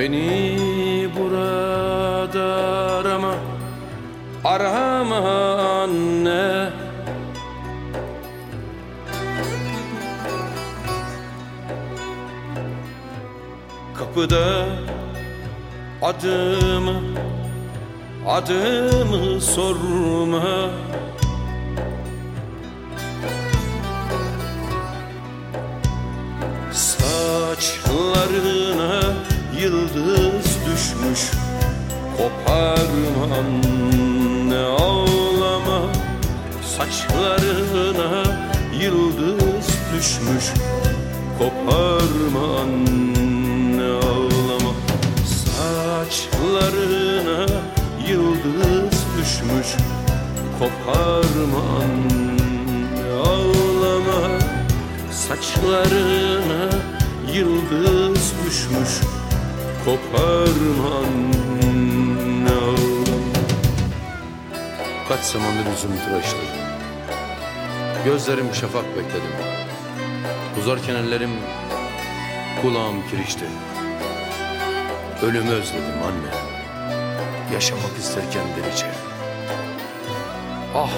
Beni burada arama. Arama anne. Kapıda adımı Adımı sorma. Saçlarına yıldız düşmüş. Koparma anne ağlama Saçlarına yıldız düşmüş. Koparma anne ağlama Saçlarına yıldız düşmüş. Koparma anne ağlama Saçlarına yıldız düşmüş Koparma anne ağlama Kaç zamandır yüzümü tıraşladım Gözlerim şafak bekledim. Uzarken ellerim kulağım kirişti. Ölümü özledim anne. Yaşamak isterken delice. Ah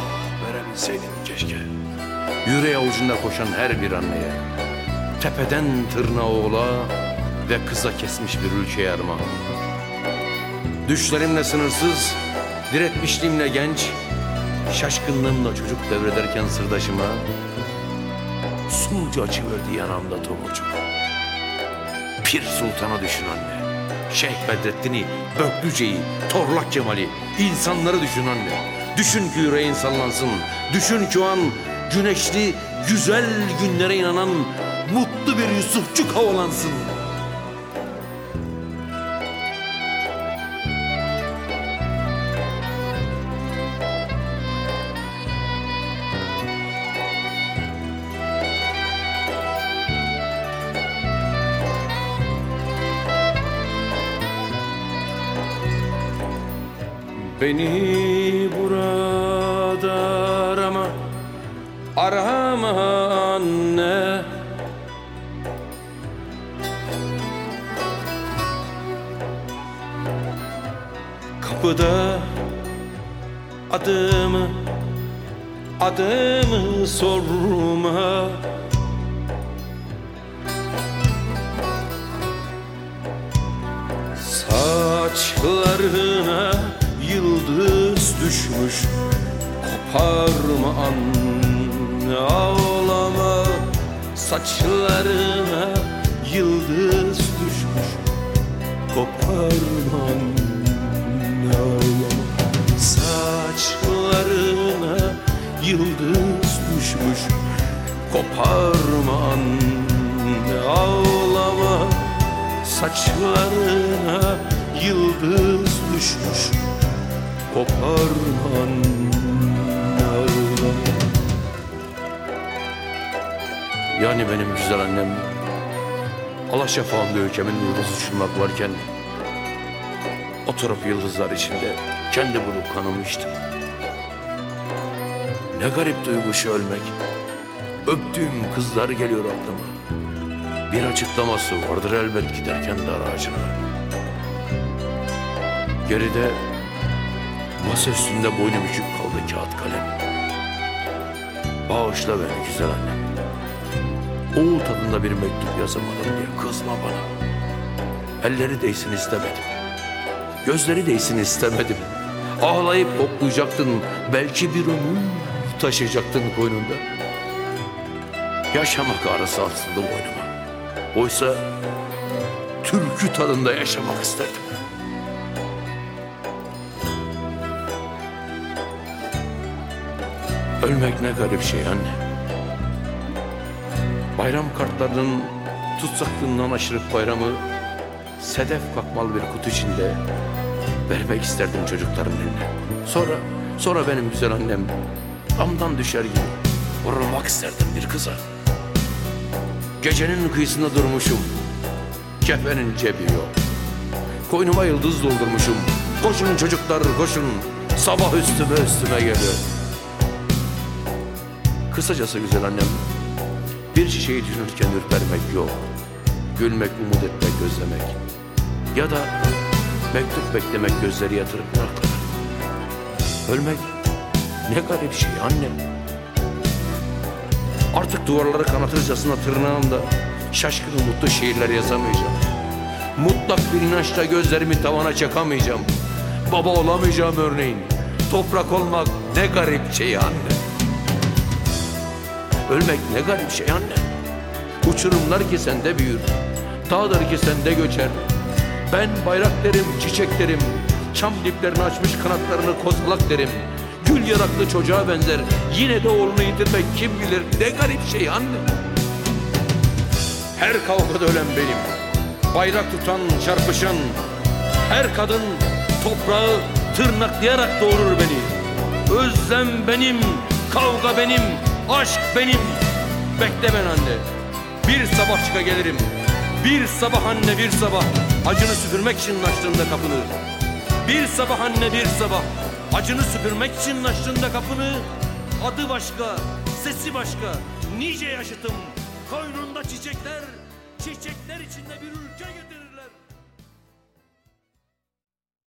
verebilseydim keşke. Yüreği avucunda koşan her bir anneye. Tepeden tırnağa oğla Ve kıza kesmiş bir ülkeye armağan Düşlerimle sınırsız Diretmişliğimle genç Şaşkınlığımla çocuk devrederken sırdaşıma Sulca açıverdi yanamda tomurcuk Pir Sultan'a düşün anne. Şeyh Bedrettin'i, Böklüce'yi, Torlak Cemal'i insanları düşün anne. Düşün ki yüreğin sallansın Düşün ki o an güneşli güzel günlere inanan Mutlu bir Yusufçuk havalansın Beni burada arama. Arama anne. Kapıda adımı Adımı sorma düşmüş. Koparma anne ağlama. Saçlarına yıldız düşmüş. Koparma ağlama. Saçlarına yıldız düşmüş. Koparma anne ağlama. Saçlarına Koparma anne ağlama Yani benim güzel annem Allah şafağında ülkemin yıldızı uçurmak varken Oturup yıldızlar içinde kendi bulup kanımı içtim Ne garip duygu şu ölmek. Öptüğüm kızlar geliyor aklıma. Bir açıklaması vardır elbet giderken dar ağacına. Geride masa üstünde boynu bükük kaldı kağıt kalem. Bağışla beni güzel annem. Oğul tadında bir mektup yazamadım diye kızma bana. Elleri değsin istemedim. Gözleri değsin istemedim. Ağlayıp koklayacaktın Belki bir ömür taşıyacaktın koynunda. Yaşamak arası asıldı boynuma. Oysa türkü tadında yaşamak isterdim Ölmek ne garip şey anne. Bayram kartlarının tutsaklığından aşırıp bayramı Sedef kakmalı bir kutu içinde Vermek isterdim çocukların eline. Sonra, sonra benim güzel annem Damdan düşer gibi Vurulmak isterdim bir kıza. Gecenin kıyısında durmuşum Kefenin cebi yok. Koynuma yıldız doldurmuşum Koşun çocuklar koşun. Sabah üstüme üstüme geliyor Kısacası güzel annem Bir çiçeği düşünürken ürpermek yok Gülmek, umut etmek, gözlemek Ya da mektup beklemek gözleri yatırıp bırakmak. Ölmek ne garip şey anne. Artık duvarları kanatırcasına tırnağımda şaşkın mutlu şiirler yazamayacağım. Mutlak bir inançla gözlerimi tavana çakamayacağım. Baba olamayacağım örneğin. Toprak olmak ne garip şey anne. Ölmek ne garip şey anne. Uçurumlar ki sende büyür. Dağlar ki sende göçer. Ben bayrak derim, çiçek derim. Çam diplerini açmış kanatlarını kozalak derim. Gül yaraklı çocuğa benzer. Yine de oğlunu yitirmek kim bilir ne garip şey anne. Her kavgada ölen benim. Bayrak tutan, çarpışan. Her kadın toprağı tırnaklayarak doğurur beni. Özlem benim, kavga benim, aşk benim. Beklemen anne. Bir sabah çıka gelirim. Bir sabah anne bir sabah. Acını süpürmek için açtığında kapını. Bir sabah anne bir sabah. Acını süpürmek için açtığında kapını. Adı başka, sesi başka. Nice yaşıtım. Koynum